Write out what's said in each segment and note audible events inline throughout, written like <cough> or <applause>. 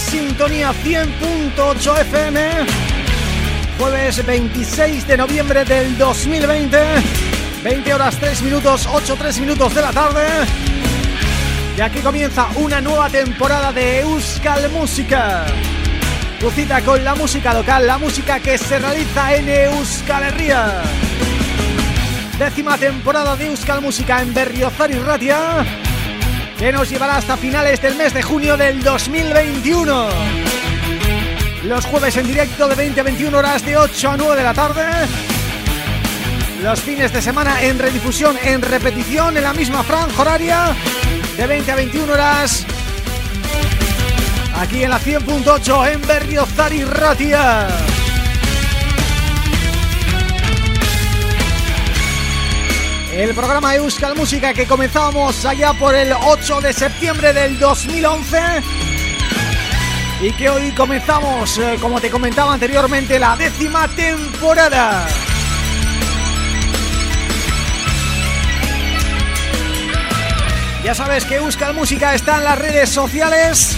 Sintonía 100.8 FM Jueves 26 de noviembre del 2020 20 horas 3 minutos, 8, 3 minutos de la tarde. Y aquí comienza una nueva temporada de Euskal Música. Tu cita con la música local, la música que se realiza en Euskal Herria. Décima temporada de Euskal Música en Berriozar y Ratia que nos llevará hasta finales del mes de junio del 2021. Los jueves en directo de 20 a 21 horas de 8 a 9 de la tarde. Los fines de semana en redifusión, en repetición, en la misma franja horaria de 20 a 21 horas. Aquí en la 100.8 en Berriozar y Ratia. El programa Euskal Música que comenzamos allá por el 8 de septiembre del 2011 y que hoy comenzamos, eh, como te comentaba anteriormente, la décima temporada. Ya sabes que Euskal Música está en las redes sociales,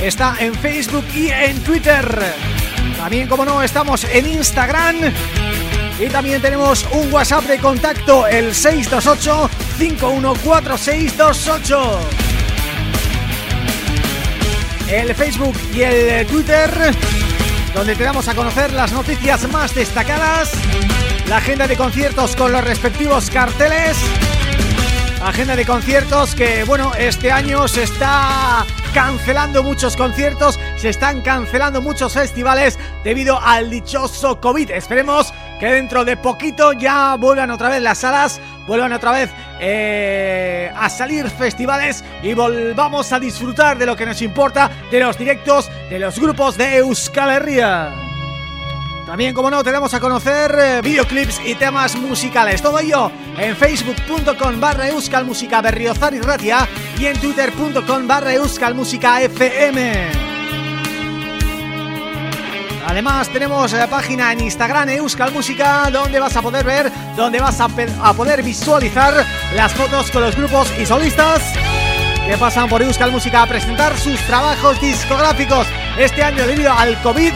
está en Facebook y en Twitter. También, como no, estamos en Instagram y también tenemos un WhatsApp de contacto, el 628-514628. El Facebook y el Twitter, donde te damos a conocer las noticias más destacadas, la agenda de conciertos con los respectivos carteles, agenda de conciertos que, bueno, este año se está cancelando muchos conciertos, se están cancelando muchos festivales debido al dichoso COVID. Esperemos que dentro de poquito ya vuelvan otra vez las salas, vuelvan otra vez eh, a salir festivales y volvamos a disfrutar de lo que nos importa, de los directos, de los grupos de Euskal Herria. También, como no, tenemos a conocer eh, videoclips y temas musicales. Todo ello en facebook.com barra Euskal Música Berriozar y Ratia y en twitter.com barra Euskal Música FM. Además tenemos la página en Instagram Euskal Música donde vas a poder ver, donde vas a, poder visualizar las fotos con los grupos y solistas que pasan por Euskal Música a presentar sus trabajos discográficos este año debido al COVID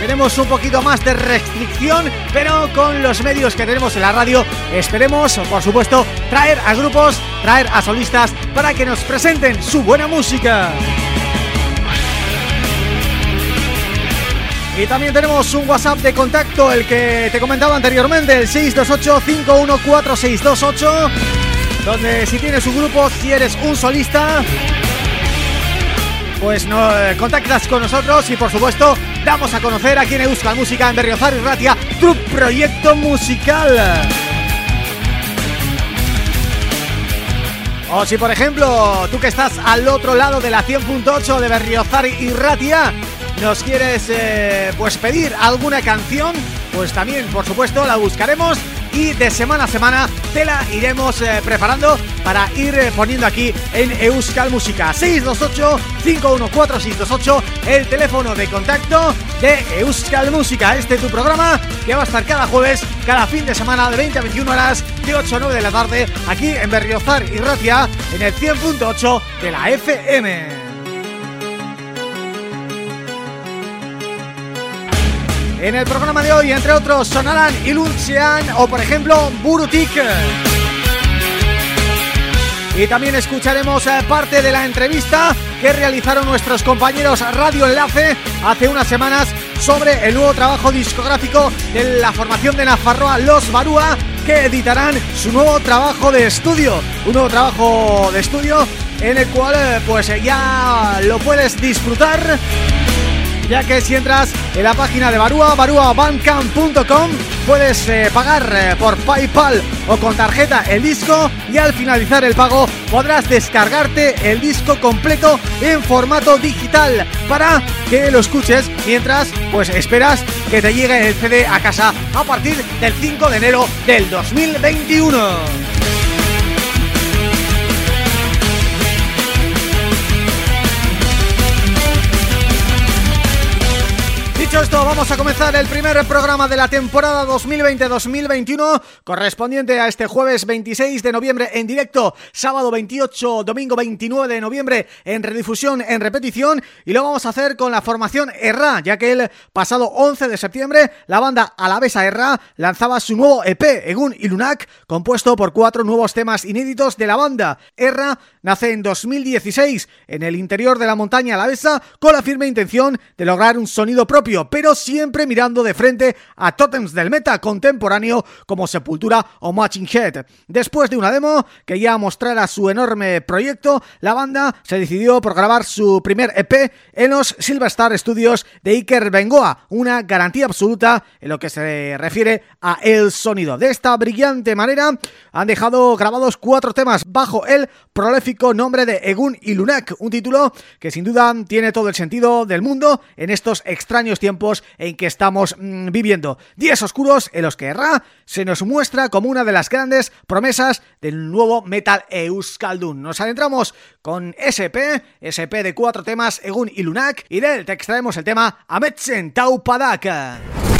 tenemos un poquito más de restricción, pero con los medios que tenemos en la radio esperemos, por supuesto, traer a grupos, traer a solistas para que nos presenten su buena música. Y también tenemos un WhatsApp de contacto, el que te comentaba anteriormente, el 628-514628, donde si tienes un grupo, si eres un solista, pues eh, contactas con nosotros y por supuesto damos a conocer aquí en Euskal Música en Berriozar y Ratia tu proyecto musical. O si por ejemplo tú que estás al otro lado de la 100.8 de Berriozar y Ratia nos quieres eh, pues pedir alguna canción, pues también por supuesto la buscaremos y de semana a semana te la iremos eh, preparando para ir eh, poniendo aquí en Euskal Música. 628-514628 el teléfono de contacto de Euskal Música. Este es tu programa que va a estar cada jueves, cada fin de semana de 20 a 21 horas de 8 a 9 de la tarde aquí en Berriozar y Ratia en el 100.8 de la FM En el programa de hoy, entre otros, sonarán Ilunchean o, por ejemplo, Burutik. Y también escucharemos eh, parte de la entrevista que realizaron nuestros compañeros Radio Enlace hace unas semanas sobre el nuevo trabajo discográfico de la formación de Nafarroa Los Barúa que editarán su nuevo trabajo de estudio, un nuevo trabajo de estudio en el cual eh, pues ya lo puedes disfrutar ya que si entras en la página de Barua, baruabancam.com puedes eh, pagar eh, por Paypal o con tarjeta el disco y al finalizar el pago podrás descargarte el disco completo en formato digital para que lo escuches mientras pues esperas que te llegue el CD a casa a partir del 5 de enero del 2021. Dicho esto, vamos a comenzar el primer programa de la temporada 2020-2021 correspondiente a este jueves 26 de noviembre en directo, sábado 28, domingo 29 de noviembre en redifusión, en repetición y lo vamos a hacer con la formación Erra, ya que el pasado 11 de septiembre la banda Alavesa Erra lanzaba su nuevo EP, Egun y Lunac, compuesto por cuatro nuevos temas inéditos de la banda. Erra nace en 2016 en el interior de la montaña Alavesa con la firme intención de lograr un sonido propio pero siempre mirando de frente a tótems del meta contemporáneo como Sepultura o Matching Head. Después de una demo que ya mostrara su enorme proyecto, la banda se decidió por grabar su primer EP en los Silverstar Studios de Iker Bengoa, una garantía absoluta en lo que se refiere a el sonido. De esta brillante manera han dejado grabados cuatro temas bajo el prolífico nombre de Egun y Lunak, un título que sin duda tiene todo el sentido del mundo en estos extraños tiempos en que estamos mm, viviendo. Días oscuros en los que Ra se nos muestra como una de las grandes promesas del nuevo Metal Euskaldun. Nos adentramos con SP, SP de cuatro temas, Egun y Lunak, y de él te extraemos el tema Ametzen Taupadaka.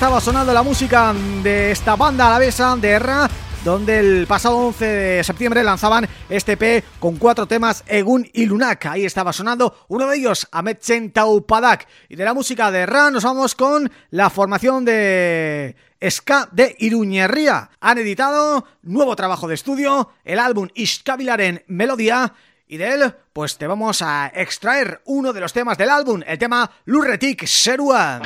Estaba sonando la música de esta banda alavesa de Erra donde el pasado 11 de septiembre lanzaban este P con cuatro temas Egun y Lunak. Ahí estaba sonando uno de ellos, Ametchen Taupadak. Y de la música de Erra nos vamos con la formación de Ska de Iruñerría. Han editado nuevo trabajo de estudio, el álbum Iskabilaren Melodia y de él, pues te vamos a extraer uno de los temas del álbum, el tema Lurretik Serua.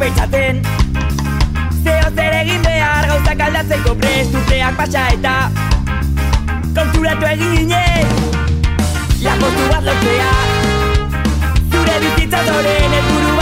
pentsatzen. Zeo zer egin behar gauzak aldatzeko prest Urteak pasa eta konturatu egin ginen. Lapotu bat lortzea Zure bizitza doren ez buru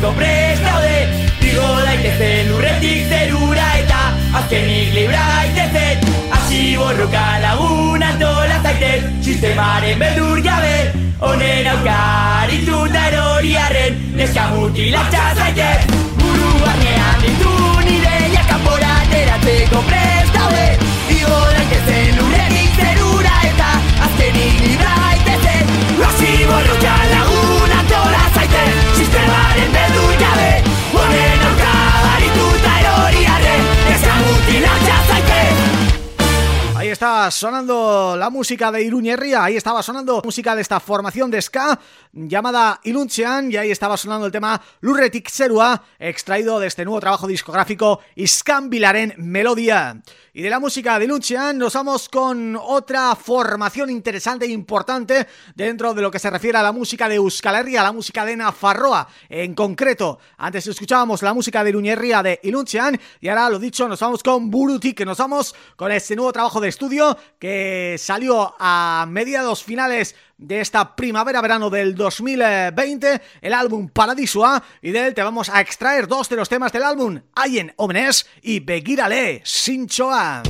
ikusteko prest daude Igo daitezte lurretik zerura eta azkenik libra itezet Asi borroka lagun antola zaitez Sistemaren beldur gabe Honen aukaritu eta erori arren Neska mutilatxa zaitez. Buru barnean ditu nire jakanbora Ateratzeko prest daude Igo daitezte lurretik zerura eta azkenik libra itezet Asi borroka lagun antola zaitez. Sonando la música de Iruñerría, ahí estaba sonando música de esta formación de ska llamada Ilunchean y ahí estaba sonando el tema Lurretik Serua, extraído de este nuevo trabajo discográfico Iskan Bilaren Melodia. Y de la música de Lucian nos vamos con otra formación interesante e importante dentro de lo que se refiere a la música de Euskal Herria, la música de Nafarroa en concreto. Antes escuchábamos la música de Luñerria de Ilunchean y ahora lo dicho, nos vamos con Buruti, que nos vamos con este nuevo trabajo de estudio que salió a mediados finales de esta primavera-verano del 2020, el álbum Paradisua, y de él te vamos a extraer dos de los temas del álbum, Ayen Omnes y Begirale Sinchoa.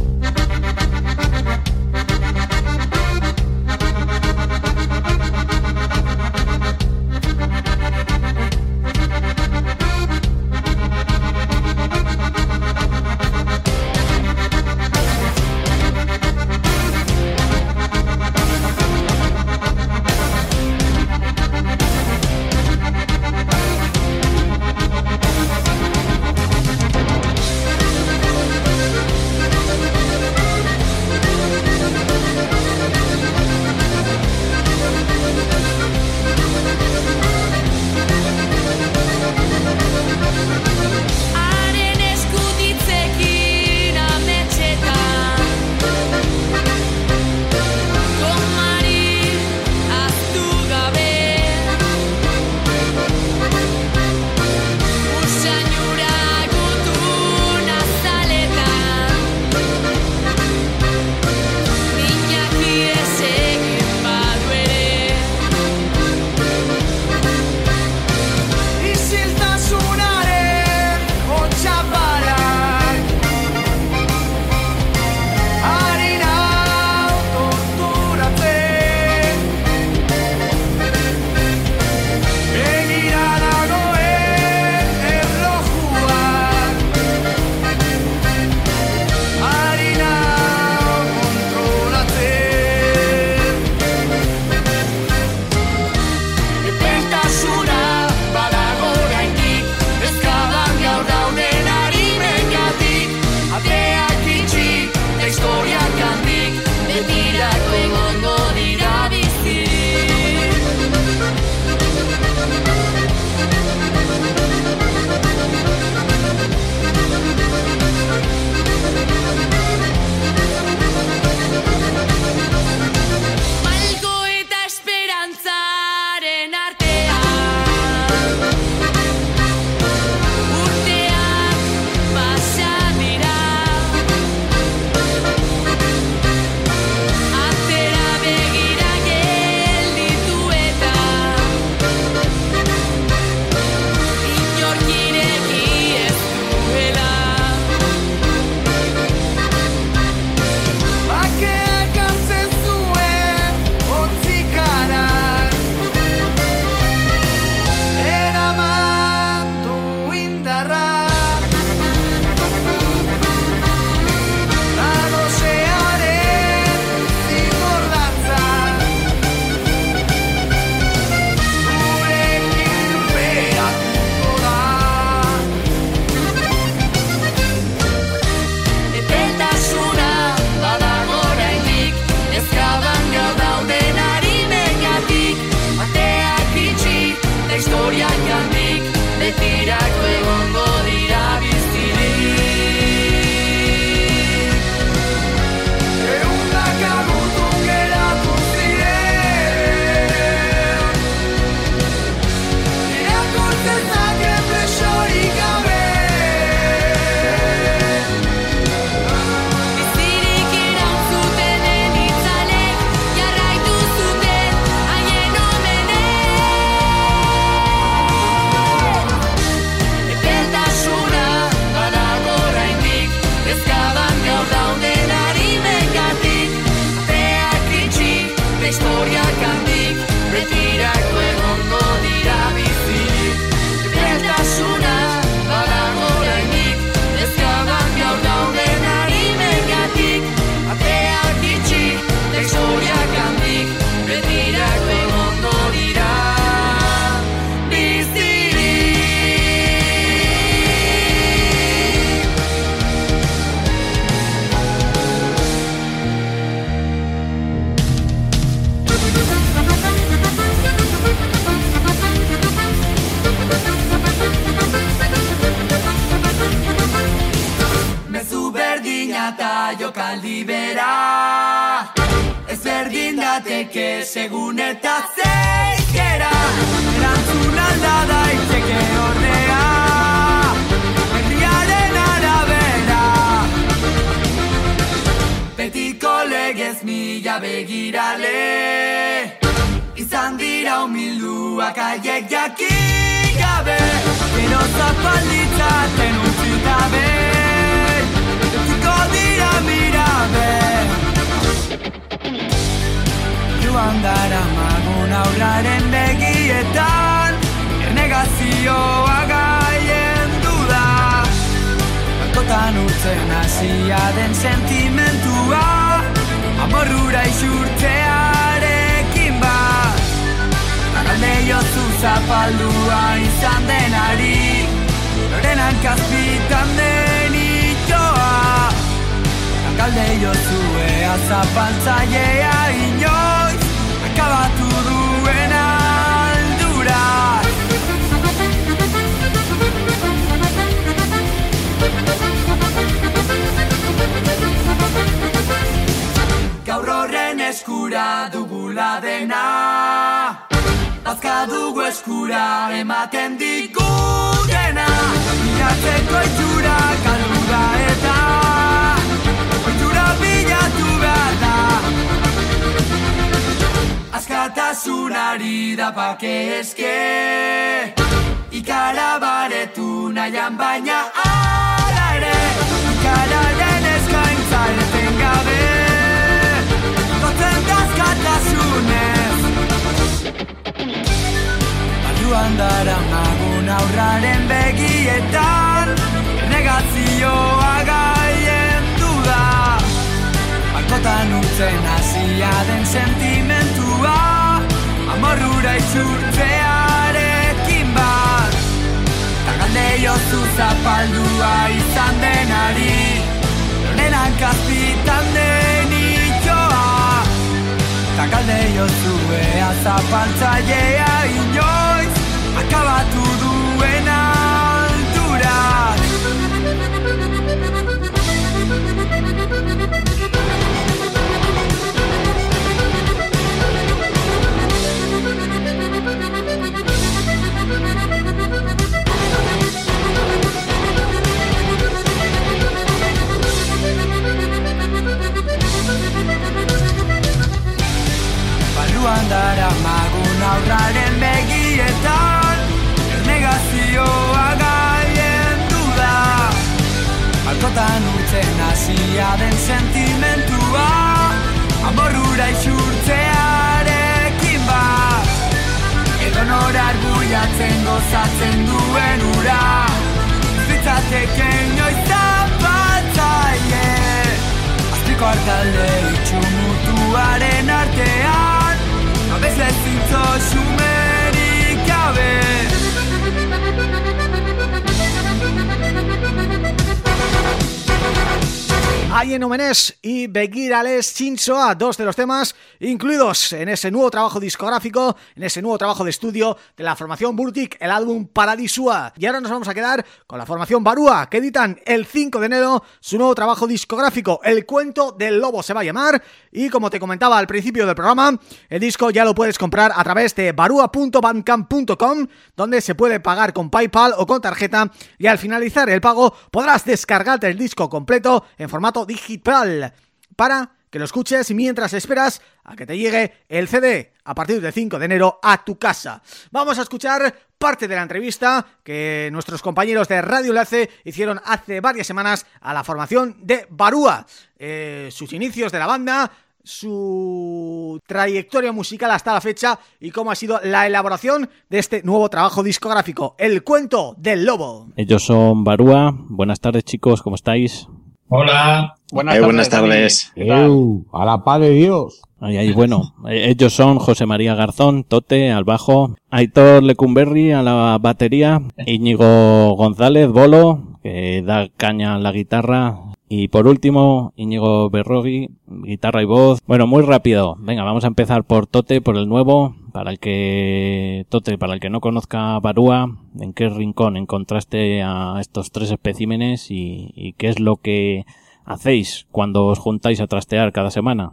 Aldi bera Ez berdin dateke segun eta zeikera Erantzun alda daiteke ordea. Herriaren arabera Betiko legez mila begirale Izan dira humilduak aiek jakik gabe Gero zapalditzaten utzita be Betiko dira mirabe Joan dara magun aurraren begietan Ernegazioa gaien duda. Balkotan utzen hasia den sentimentua Amorrura isurtzearekin bat Galde jozu zapaldua izan denari Loren hankazpitan den Galde jozu ea zapaltzailea inoiz Akabatu duen aldura. Gaur horren eskura dugula dena Azka dugu eskura ematen digutena Miratzeko itxura galdu da eta Azkatasunari da pake eske. Ikara baretu nahian baina ala ere Ikararen eskaintza eten gabe. Gotzen dazkatasunez Barruan dara magun aurraren begietan Negazioa gaien duda. Balkotan utzen hasia den sentimentua Amorrura isurtzearekin bat. Ta galde jozu zapaldua izan denari Loren hankazpitan den itxoa. Ta galde jozu ea zapaltzailea inoiz Akabatu duen Barruan dara magun aurraren begietan Ernegazioa gaien duda Balkotan urtzen hasia den sentimentua Amorrura isurtzearekin bat Edo norar buiatzen gozatzen duen ura Zitzateke inoiz zapatzaile Azpiko hartalde itxumutuaren artean bez lezitza xumerik gabe Ayen Omenes y Begirales Chinchoa, dos de los temas incluidos en ese nuevo trabajo discográfico, en ese nuevo trabajo de estudio de la formación Burtik, el álbum Paradisua. Y ahora nos vamos a quedar con la formación Barúa, que editan el 5 de enero su nuevo trabajo discográfico, El Cuento del Lobo se va a llamar, y como te comentaba al principio del programa, el disco ya lo puedes comprar a través de barua.bandcamp.com, donde se puede pagar con Paypal o con tarjeta, y al finalizar el pago podrás descargarte el disco completo en formato digital para que lo escuches mientras esperas a que te llegue el CD a partir del 5 de enero a tu casa. Vamos a escuchar parte de la entrevista que nuestros compañeros de Radio Enlace hicieron hace varias semanas a la formación de Barúa. Eh, sus inicios de la banda, su trayectoria musical hasta la fecha y cómo ha sido la elaboración de este nuevo trabajo discográfico, El Cuento del Lobo. Ellos son Barúa. Buenas tardes chicos, ¿cómo estáis? Hola. Buenas tardes. Buenas tardes. A la paz de Dios. Ahí, ahí, bueno, ellos son José María Garzón, Tote, al bajo, Aitor Lecumberri a la batería, Íñigo González, Bolo, que da caña a la guitarra, y por último, Íñigo Berrogui, guitarra y voz. Bueno, muy rápido. Venga, vamos a empezar por Tote, por el nuevo. Para el que, Tote, para el que no conozca Barúa, ¿en qué rincón encontraste a estos tres especímenes y, y qué es lo que hacéis cuando os juntáis a trastear cada semana?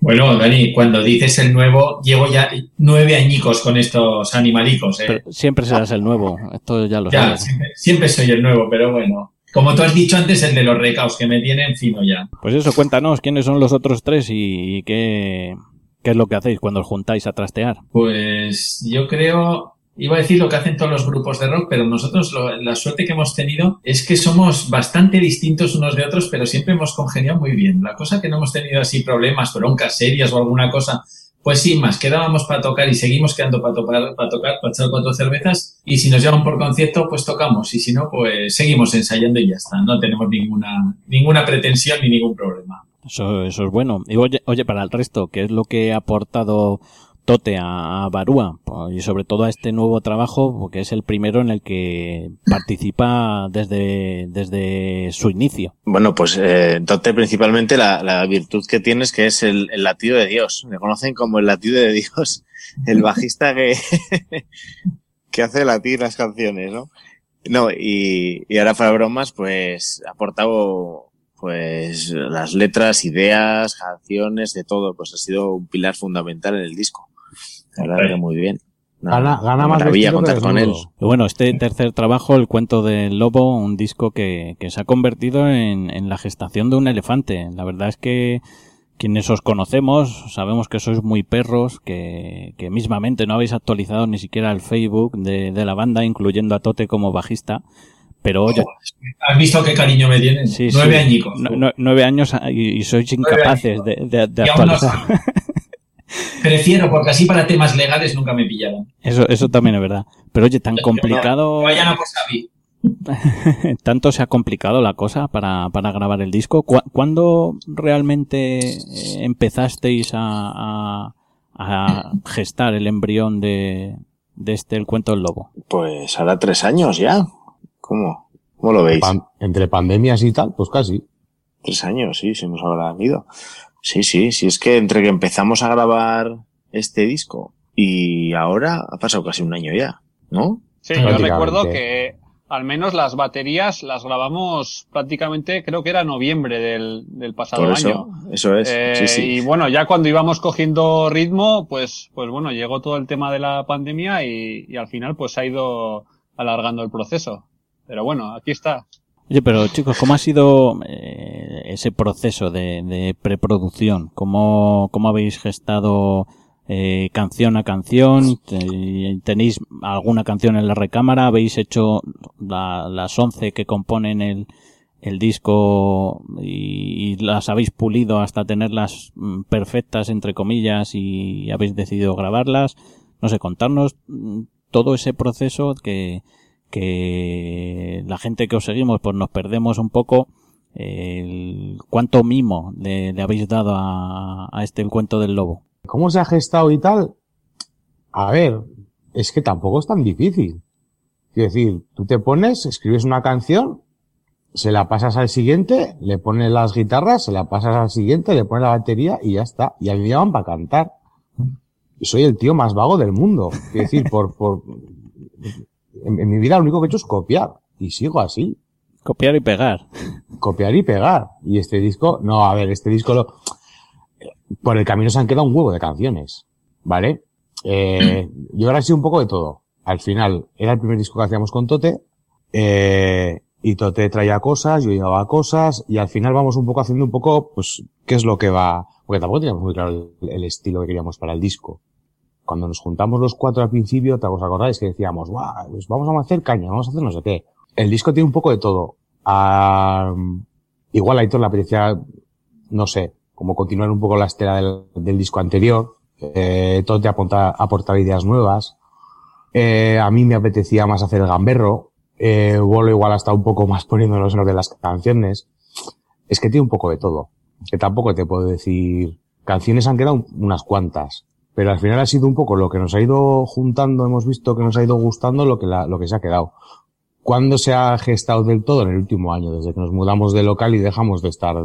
Bueno, Dani, cuando dices el nuevo, llevo ya nueve añicos con estos animalicos. ¿eh? siempre serás el nuevo, esto ya lo sabes. Siempre, siempre, soy el nuevo, pero bueno. Como tú has dicho antes, el de los recaos que me tienen fino ya. Pues eso, cuéntanos quiénes son los otros tres y, qué, qué es lo que hacéis cuando os juntáis a trastear. Pues yo creo, iba a decir lo que hacen todos los grupos de rock, pero nosotros la suerte que hemos tenido es que somos bastante distintos unos de otros, pero siempre hemos congeniado muy bien. La cosa que no hemos tenido así problemas, broncas serias o alguna cosa, pues sin más, quedábamos para tocar y seguimos quedando para, tocar, para tocar, para echar cuatro cervezas y si nos llaman por concierto, pues tocamos y si no, pues seguimos ensayando y ya está. No tenemos ninguna, ninguna pretensión ni ningún problema. Eso, eso es bueno. Y oye, oye, para el resto, ¿qué es lo que ha aportado Tote a, Barúa y sobre todo a este nuevo trabajo porque es el primero en el que participa desde, desde su inicio. Bueno, pues eh, Tote principalmente la, virtud que tiene es que es el, latido de Dios. Me conocen como el latido de Dios, <laughs> el bajista que, <laughs> que hace latir las canciones, ¿no? No, y, y ahora para bromas, pues ha aportado pues las letras, ideas, canciones, de todo, pues ha sido un pilar fundamental en el disco muy bien. gana, gana más contar con él. Bueno, este tercer trabajo, El cuento del lobo, un disco que, que se ha convertido en, en, la gestación de un elefante. La verdad es que quienes os conocemos sabemos que sois muy perros, que, que mismamente no habéis actualizado ni siquiera el Facebook de, de la banda, incluyendo a Tote como bajista. Pero oye. ¿Has visto qué cariño me tienen? nueve añicos. nueve años y, sois incapaces de, de, de actualizar. <laughs> Prefiero, porque así para temas legales nunca me pillaron. Eso, eso también es verdad. Pero oye, tan complicado. Vaya no <laughs> ¿Tanto se ha complicado la cosa para, para grabar el disco? ¿Cuándo realmente eh, empezasteis a, a, gestar el embrión de, de este El cuento del lobo? Pues ahora tres años ya. ¿Cómo? ¿Cómo lo veis? entre pandemias y tal, pues casi. Tres años, sí, se nos habrá ido. Sí, sí, sí, es que entre que empezamos a grabar este disco y ahora ha pasado casi un año ya, ¿no? Sí, yo recuerdo que al menos las baterías las grabamos prácticamente, creo que era noviembre del, del pasado eso, año. Eso es. sí, sí. Eh, y bueno, ya cuando íbamos cogiendo ritmo, pues, pues bueno, llegó todo el tema de la pandemia y, y al final pues ha ido alargando el proceso. Pero bueno, aquí está. Oye, pero chicos, ¿cómo ha sido eh, ese proceso de, de preproducción? ¿Cómo, ¿Cómo habéis gestado eh, canción a canción? ¿Tenéis alguna canción en la recámara? ¿Habéis hecho las once que componen el, el disco y, las habéis pulido hasta tenerlas mm, perfectas, entre comillas, y habéis decidido grabarlas? No sé, contarnos mm, todo ese proceso que que la gente que os seguimos pues nos perdemos un poco el cuánto mimo le, habéis dado a, este el cuento del lobo. ¿Cómo se ha gestado y tal? A ver, es que tampoco es tan difícil. Quiero decir, tú te pones, escribes una canción, se la pasas al siguiente, le pones las guitarras, se la pasas al siguiente, le pones la batería y ya está. Y a mí me para cantar. Y soy el tío más vago del mundo. Quiero decir, por, por, en, mi vida lo único que he hecho es copiar. Y sigo así. Copiar y pegar. Copiar y pegar. Y este disco, no, a ver, este disco lo, por el camino se han quedado un huevo de canciones. ¿Vale? Eh, yo ahora sido un poco de todo. Al final, era el primer disco que hacíamos con Tote, eh, y Tote traía cosas, yo llevaba cosas, y al final vamos un poco haciendo un poco, pues, qué es lo que va, porque tampoco teníamos muy claro el, estilo que queríamos para el disco cuando nos juntamos los cuatro al principio, ¿te os acordáis que decíamos, pues vamos a hacer caña, vamos a hacer no sé qué? El disco tiene un poco de todo. igual a Aitor le apetecía, no sé, como continuar un poco la estela del, disco anterior. Eh, todo te aportaba ideas nuevas. Eh, a mí me apetecía más hacer el gamberro. Eh, igual hasta un poco más <laughs> poniéndonos en lo de las canciones. Es que tiene un poco de todo. Que tampoco te puedo decir. Canciones han quedado unas cuantas pero al final ha sido un poco lo que nos ha ido juntando, hemos visto que nos ha ido gustando lo que, lo que se ha quedado. ¿Cuándo se ha gestado del todo? En el último año, desde que nos mudamos de local y dejamos de estar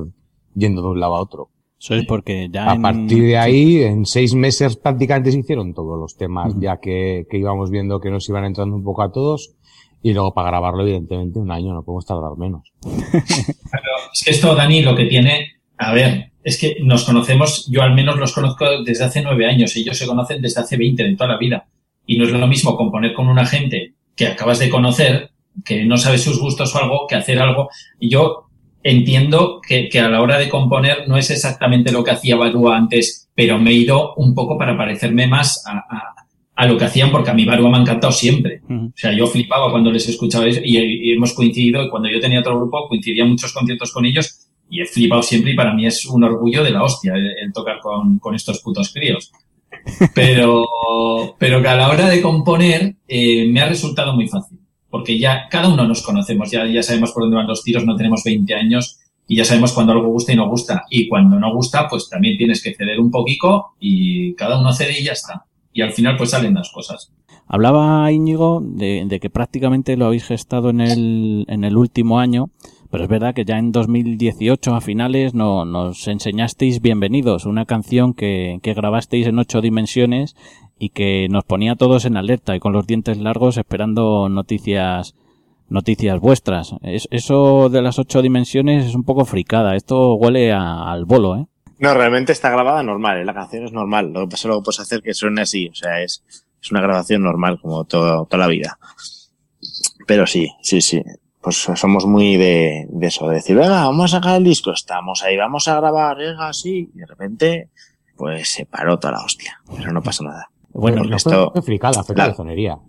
yendo de un lado a otro. Eso es porque ya. A partir de ahí, en seis meses prácticamente se hicieron todos los temas, ya que, que íbamos viendo que nos iban entrando un poco a todos. Y luego para grabarlo, evidentemente, un año, no podemos tardar menos. <laughs> es que esto, Dani, lo que tiene, a ver, es que nos conocemos, yo al menos los conozco desde hace nueve años, ellos se conocen desde hace veinte, de toda la vida. Y no es lo mismo componer con una gente que acabas de conocer, que no sabe sus gustos o algo, que hacer algo. Y yo entiendo que, que a la hora de componer no es exactamente lo que hacía Barua antes, pero me he ido un poco para parecerme más a, a, a lo que hacían, porque a mí Barua me ha encantado siempre. O sea, yo flipaba cuando les escuchaba eso y, y hemos coincidido, y cuando yo tenía otro grupo, coincidía muchos conciertos con ellos y he flipado siempre y para mí es un orgullo de la hostia el, el tocar con, con, estos putos críos. <laughs> Pero, pero que a la hora de componer eh, me ha resultado muy fácil, porque ya cada uno nos conocemos, ya, ya sabemos por dónde van los tiros, no tenemos 20 años y ya sabemos cuando algo gusta y no gusta. Y cuando no gusta, pues también tienes que ceder un poquito y cada uno cede y ya está. Y al final pues salen las cosas. Hablaba Íñigo de, de que prácticamente lo habéis gestado en el, en el último año pero es verdad que ya en 2018 a finales no, nos enseñasteis Bienvenidos, una canción que, que grabasteis en ocho dimensiones y que nos ponía a todos en alerta y con los dientes largos esperando noticias noticias vuestras. Es, eso de las ocho dimensiones es un poco fricada. Esto huele al bolo, ¿eh? No, realmente está grabada normal, ¿eh? la canción es normal. Lo que pasa que puedes hacer que suene así. O sea, es, es una grabación normal como todo, toda la vida. Pero sí, sí, sí pues somos muy de, de, eso, de decir, venga, vamos a sacar el disco, estamos ahí, vamos a grabar, venga, así, y de repente, pues se paró toda la hostia, pero no pasa nada. Bueno, esto... fue fricada, fue claro. calzonería. <laughs>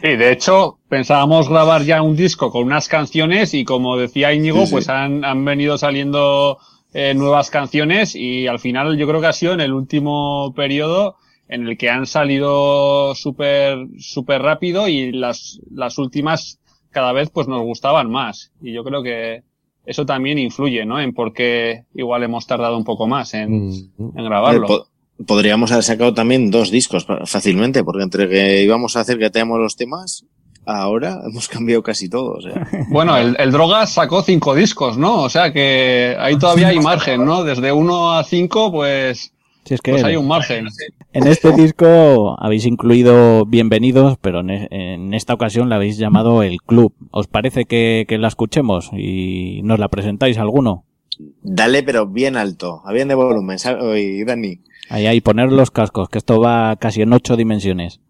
Sí, de hecho, pensábamos grabar ya un disco con unas canciones y como decía Íñigo, sí, sí. pues han, han, venido saliendo eh, nuevas canciones y al final yo creo que ha sido en el último periodo en el que han salido súper súper rápido y las, las últimas cada vez pues nos gustaban más. Y yo creo que eso también influye, ¿no? En por qué igual hemos tardado un poco más en, mm. en grabarlo. Podríamos haber sacado también dos discos fácilmente, porque entre que íbamos a hacer que teníamos los temas, ahora <laughs> hemos cambiado casi todo. O sea. <laughs> Bueno, el, el Drogas sacó cinco discos, ¿no? O sea que ahí todavía hay margen, ¿no? Desde uno a cinco, pues si es que pues hay un margen. En este disco habéis incluido Bienvenidos, pero en, en esta ocasión la habéis llamado El Club. ¿Os parece que, que, la escuchemos y nos la presentáis alguno? Dale, pero bien alto, a bien de volumen, Oye, Dani. Ahí, ahí, poner los cascos, que esto va casi en ocho dimensiones.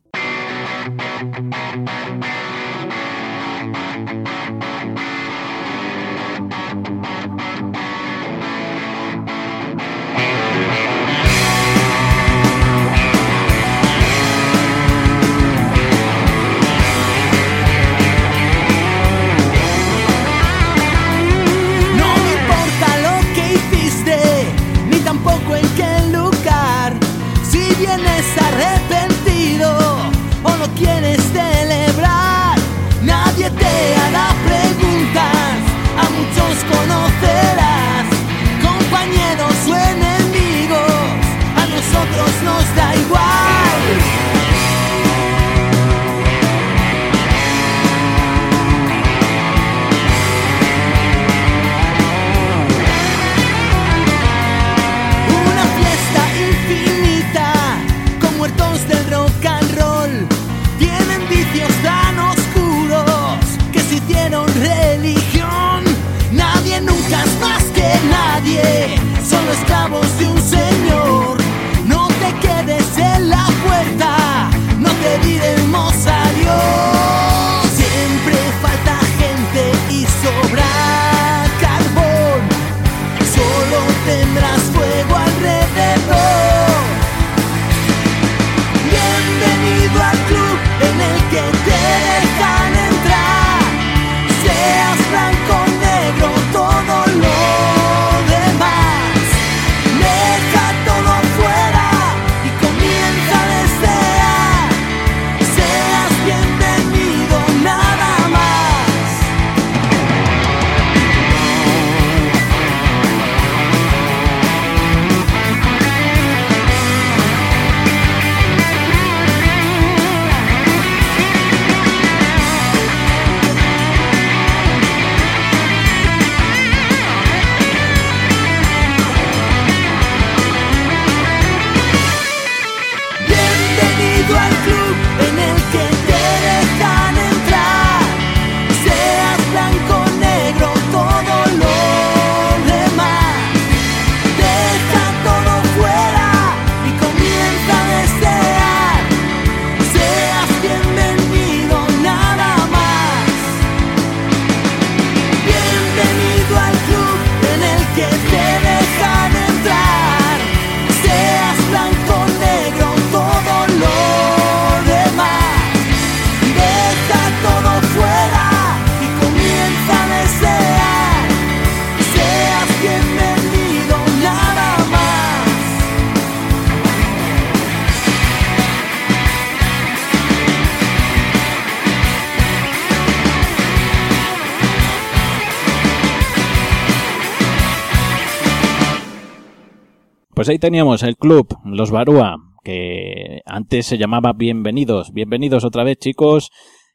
Pues ahí teníamos el club, los Barúa, que antes se llamaba Bienvenidos. Bienvenidos otra vez, chicos.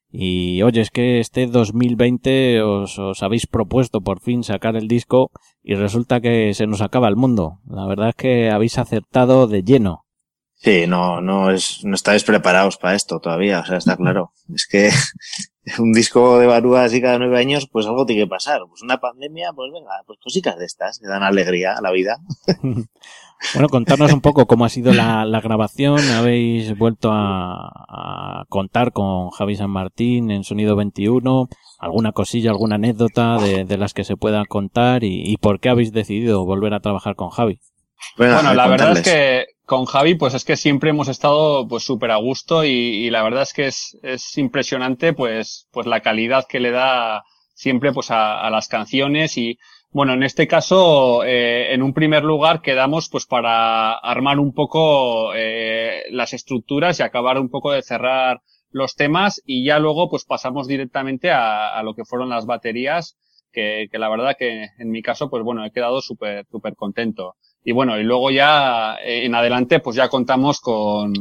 Y oye, es que este 2020 os, os, habéis propuesto por fin sacar el disco y resulta que se nos acaba el mundo. La verdad es que habéis acertado de lleno. Sí, no, no es, no estáis preparados para esto todavía, o sea, está claro. Es que <laughs> un disco de Barúa así cada nueve años, pues algo tiene que pasar. Pues una pandemia, pues venga, pues cositas de estas que dan alegría a la vida. <laughs> Bueno, contarnos un poco cómo ha sido la, la grabación. Habéis vuelto a, a, contar con Javi San Martín en Sonido 21. ¿Alguna cosilla, alguna anécdota de, de las que se pueda contar? Y, y, por qué habéis decidido volver a trabajar con Javi? Bueno, bueno la verdad es que con Javi, pues es que siempre hemos estado pues súper a gusto y, y, la verdad es que es, es impresionante pues, pues la calidad que le da siempre pues a, a las canciones y bueno, en este caso, eh, en un primer lugar quedamos pues para armar un poco eh, las estructuras y acabar un poco de cerrar los temas y ya luego pues pasamos directamente a, a lo que fueron las baterías que, que, la verdad que en mi caso pues bueno he quedado súper súper contento. Y bueno y luego ya eh, en adelante pues ya contamos con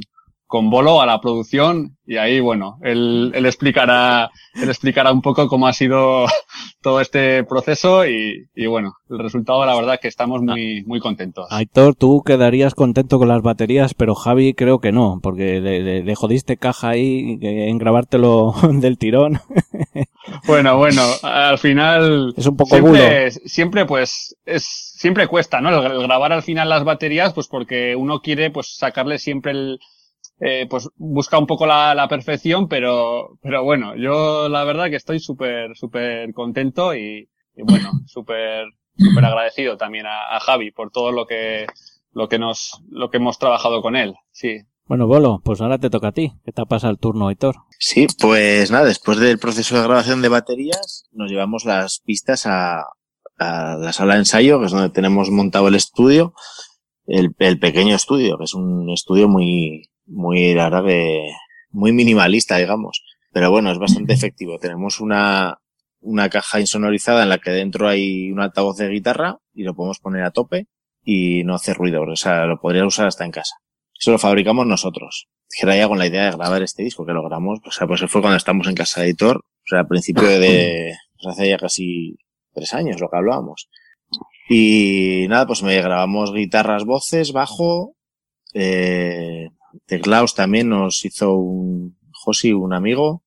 con Bolo a la producción y ahí, bueno, él, él, explicará, él explicará un poco cómo ha sido <laughs> todo este proceso y, y bueno, el resultado, la verdad, que estamos muy, muy contentos. Aitor, tú quedarías contento con las baterías, pero Javi creo que no, porque le, le, le jodiste caja ahí en grabártelo <laughs> del tirón. <laughs> Bueno, bueno, al final. Es un poco siempre, siempre, pues, es, siempre cuesta, ¿no? El grabar al final las baterías, pues porque uno quiere, pues, sacarle siempre el, eh, pues busca un poco la, la, perfección, pero, pero bueno, yo la verdad que estoy súper, súper contento y, y bueno, <laughs> súper, súper agradecido también a, a, Javi por todo lo que, lo que nos, lo que hemos trabajado con él, sí. Bueno, Bolo, pues ahora te toca a ti. ¿Qué te pasa el turno, Héctor? Sí, pues nada, después del proceso de grabación de baterías, nos llevamos las pistas a, a la sala de ensayo, que es donde tenemos montado el estudio, el, el pequeño estudio, que es un estudio muy, muy, la verdad que, muy minimalista, digamos. Pero bueno, es bastante <laughs> efectivo. Tenemos una, una caja insonorizada en la que dentro hay un altavoz de guitarra y lo podemos poner a tope y no hace ruido. O sea, lo podría usar hasta en casa. Eso lo fabricamos nosotros. Era ya con la idea de grabar este disco que lo grabamos. O sea, pues fue cuando estamos en casa de editor. O sea, al principio de, <laughs> pues hace ya casi tres años lo que hablábamos. Y nada, pues me grabamos guitarras, voces, bajo, eh, teclados también nos hizo un Josi, un amigo.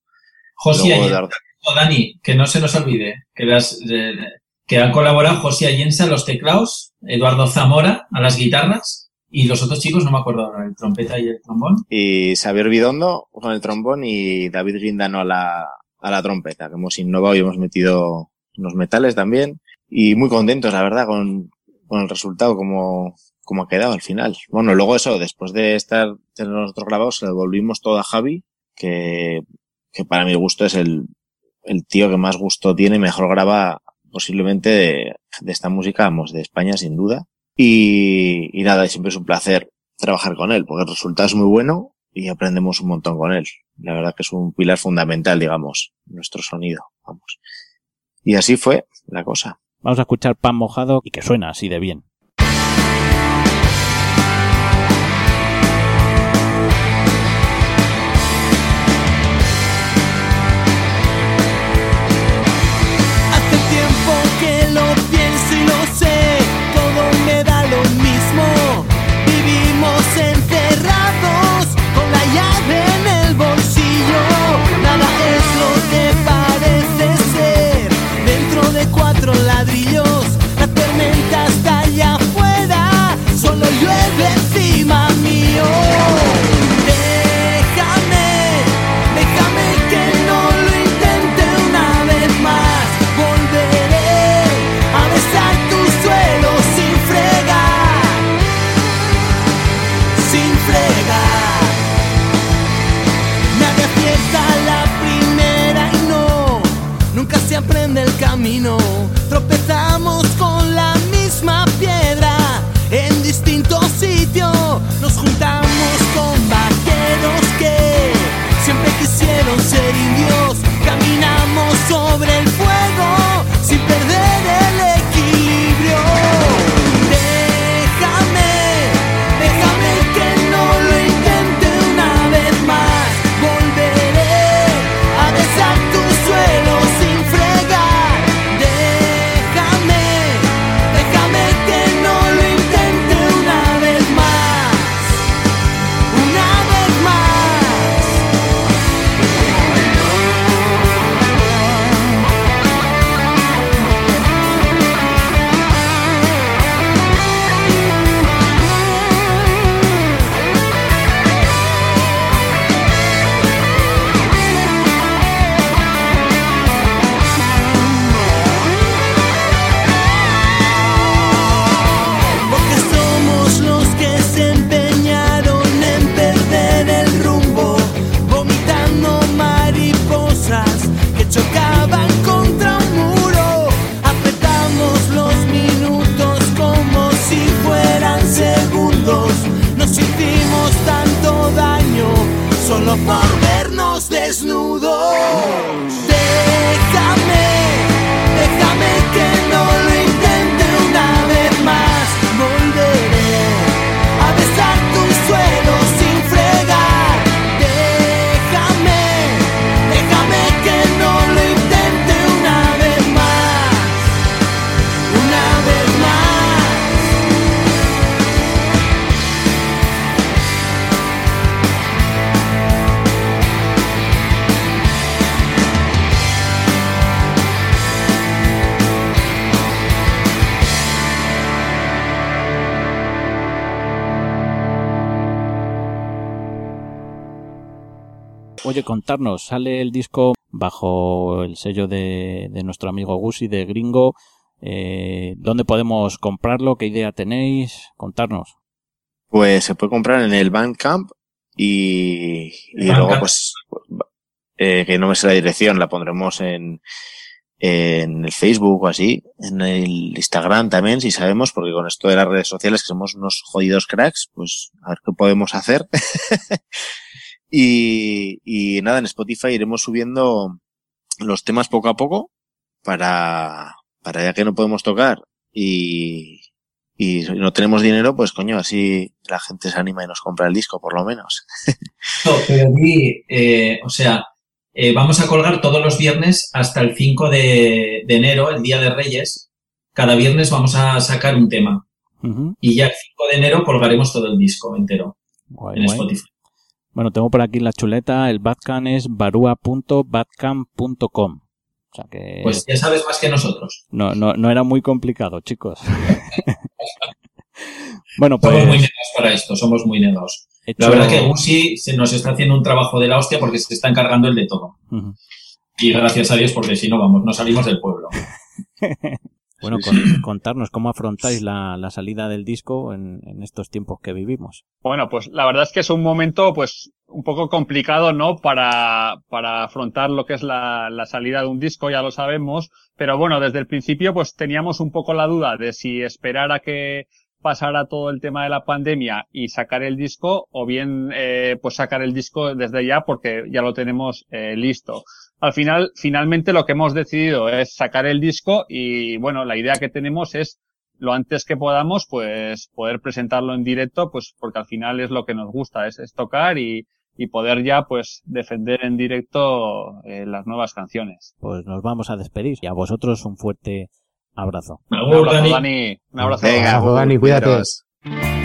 Josi Dar... Dani, que no se nos olvide, que las eh, que han colaborado Josi Allensa a los teclados, Eduardo Zamora a las guitarras y los otros chicos, no me acuerdo ahora, el trompeta y el trombón. Y Xavier Bidondo con el trombón y David Guindano a la, a la trompeta, que hemos innovado y hemos metido unos metales también. Y muy contentos, la verdad, con, con el resultado, como, como ha quedado al final. Bueno, luego eso, después de estar tener nosotros grabados, se lo devolvimos todo a Javi, que, que para mi gusto es el, el tío que más gusto tiene mejor graba posiblemente de, de esta música, vamos, de España sin duda. Y, y nada, siempre es un placer trabajar con él, porque el resultado es muy bueno y aprendemos un montón con él. La verdad que es un pilar fundamental, digamos, nuestro sonido, vamos. Y así fue la cosa. Vamos a escuchar Pan Mojado y que suena así de bien. sobre el fuego. Sale el disco bajo el sello de, de nuestro amigo Gusi de Gringo. Eh, ¿Dónde podemos comprarlo? ¿Qué idea tenéis? Contarnos. Pues se puede comprar en el Bandcamp y, y Bandcamp. luego pues eh, que no me sé la dirección, la pondremos en, en el Facebook o así, en el Instagram también, si sabemos, porque con esto de las redes sociales, que somos unos jodidos cracks, pues a ver qué podemos hacer. <laughs> y, y nada, en Spotify iremos subiendo los temas poco a poco para, para ya que no podemos tocar y, y no tenemos dinero, pues coño, así la gente se anima y nos compra el disco, por lo menos. No, pero di, eh, o sea, eh, vamos a colgar todos los viernes hasta el 5 de, de enero, el Día de Reyes. Cada viernes vamos a sacar un tema. Y ya el 5 de enero colgaremos todo el disco entero Guay, en guay. Spotify. Bueno, tengo por aquí la chuleta, el Badcamp es barua.badcamp.com. O sea que Pues ya sabes más que nosotros. no, no, no era muy complicado, chicos. <laughs> bueno, Somos muy pues negados para esto, somos muy negados. hecho- La verdad que Gusi se nos está haciendo un trabajo de la hostia porque se está encargando el de todo. Y gracias a Dios porque si no, vamos, no salimos del pueblo. <laughs> Bueno, Sí, con- contarnos cómo afrontáis la, la salida del disco en, en estos tiempos que vivimos. Bueno, pues la verdad es que es un momento, pues, un poco complicado, ¿no? Para, para afrontar lo que es la, la salida de un disco, ya lo sabemos. Pero bueno, desde el principio, pues teníamos un poco la duda de si esperar a que pasara todo el tema de la pandemia y sacar el disco, o bien, eh, pues sacar el disco desde ya porque ya lo tenemos eh, listo. Al final, finalmente lo que hemos decidido es sacar el disco y bueno, la idea que tenemos es lo antes que podamos, pues poder presentarlo en directo, pues porque al final es lo que nos gusta, es, es tocar y, y poder ya pues defender en directo eh, las nuevas canciones. Pues nos vamos a despedir y a vosotros un fuerte abrazo. Un abrazo, Dani. Dani. Un abrazo. Venga, Dani, cuídate.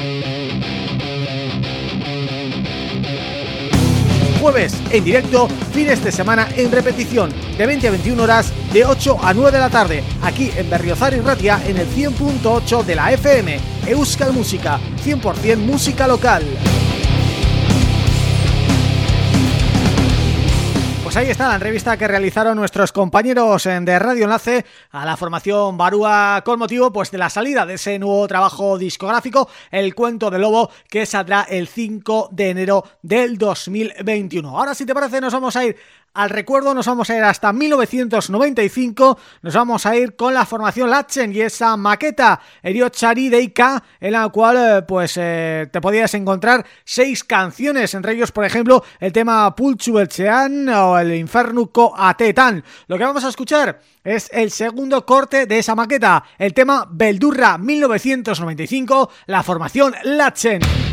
Jueves en directo, fines de semana en repetición, de 20 a 21 horas, de 8 a 9 de la tarde, aquí en Berriozar y Ratia en el 100.8 de la FM, Euskal Música, 100% música local. Pues ahí está la entrevista que realizaron nuestros compañeros de Radio Enlace a la formación Barúa con motivo pues de la salida de ese nuevo trabajo discográfico, El Cuento del Lobo, que saldrá el 5 de enero del 2021. Ahora si te parece nos vamos a ir al recuerdo nos vamos a ir hasta 1995, nos vamos a ir con la formación Latchen y esa maqueta Eriochari Deika, en la cual eh, pues eh, te podías encontrar seis canciones, entre ellos por ejemplo el tema Pulchu o el Infernuco Atetan. Lo que vamos a escuchar es el segundo corte de esa maqueta, el tema Beldurra 1995, la formación Latchen.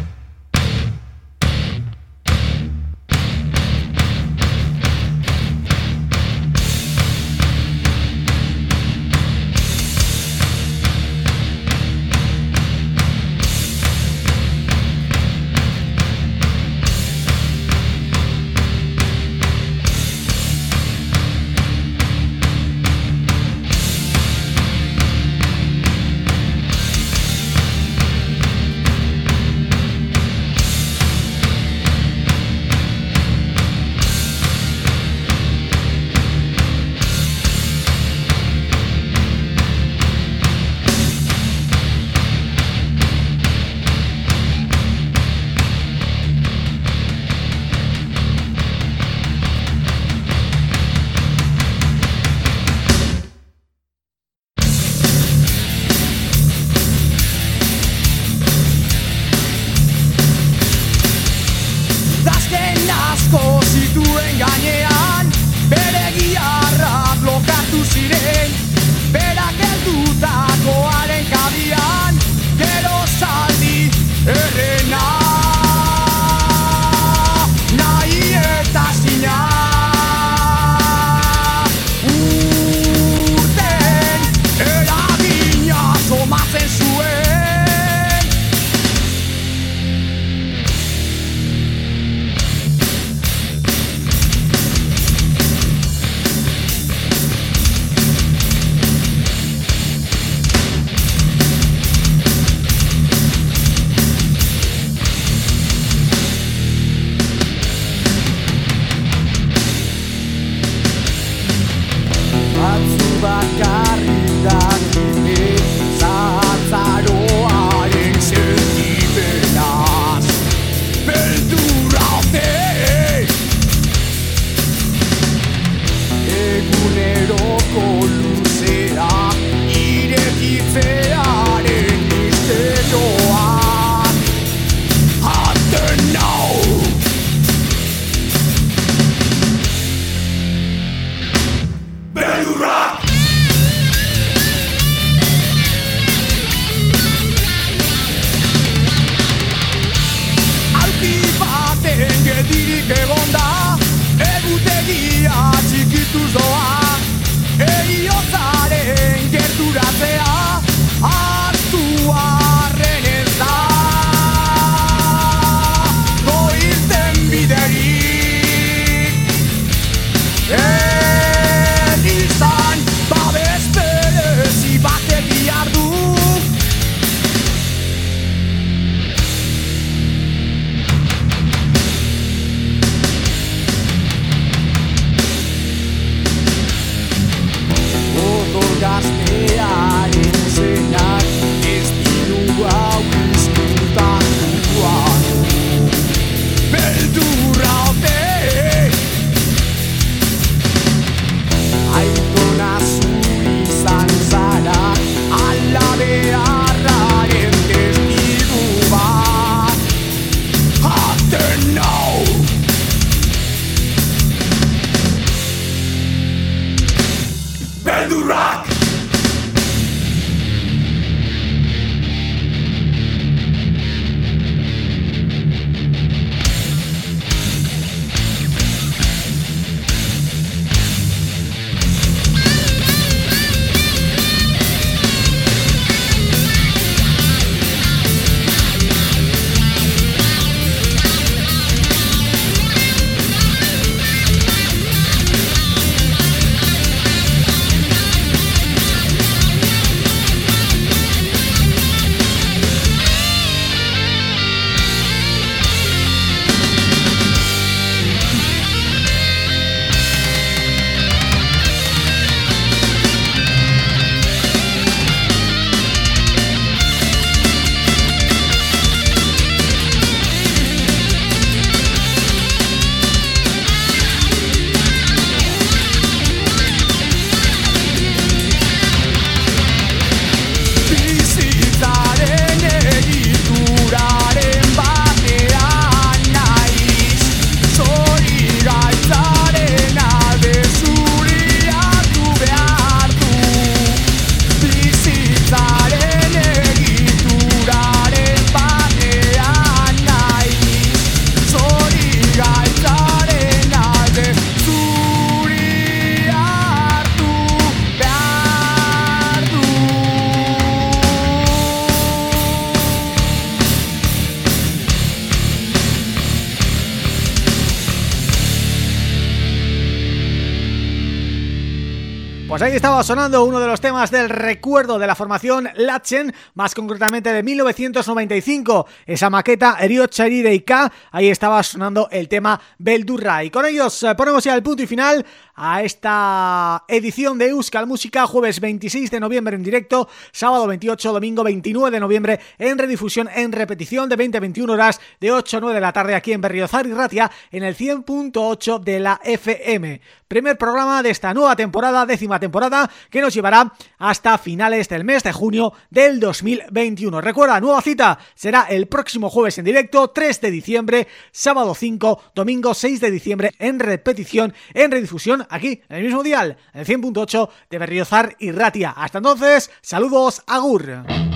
Estaba sonando uno de los temas del recuerdo de la formación Latchen, más concretamente de 1995, esa maqueta Erio y K, ahí estaba sonando el tema Beldurra. Y con ellos eh, ponemos ya el punto y final a esta edición de Euskal Música, jueves 26 de noviembre en directo, sábado 28, domingo 29 de noviembre en redifusión, en repetición de 20 a 21 horas de 8 a 9 de la tarde aquí en Berriozar y Ratia en el 100.8 de la FM. Primer programa de esta nueva temporada, décima temporada, que nos llevará hasta finales del mes de junio del 2021. Recuerda, nueva cita será el próximo jueves en directo, 3 de diciembre, sábado 5, domingo 6 de diciembre en repetición, en redifusión aquí, en el mismo dial, en el 100.8 de Berriozar y Ratia. Hasta entonces, saludos, agur.